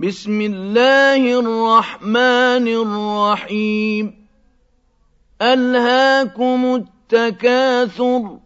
بسم الله الرحمن الرحيم. ألهاكم التكاثر.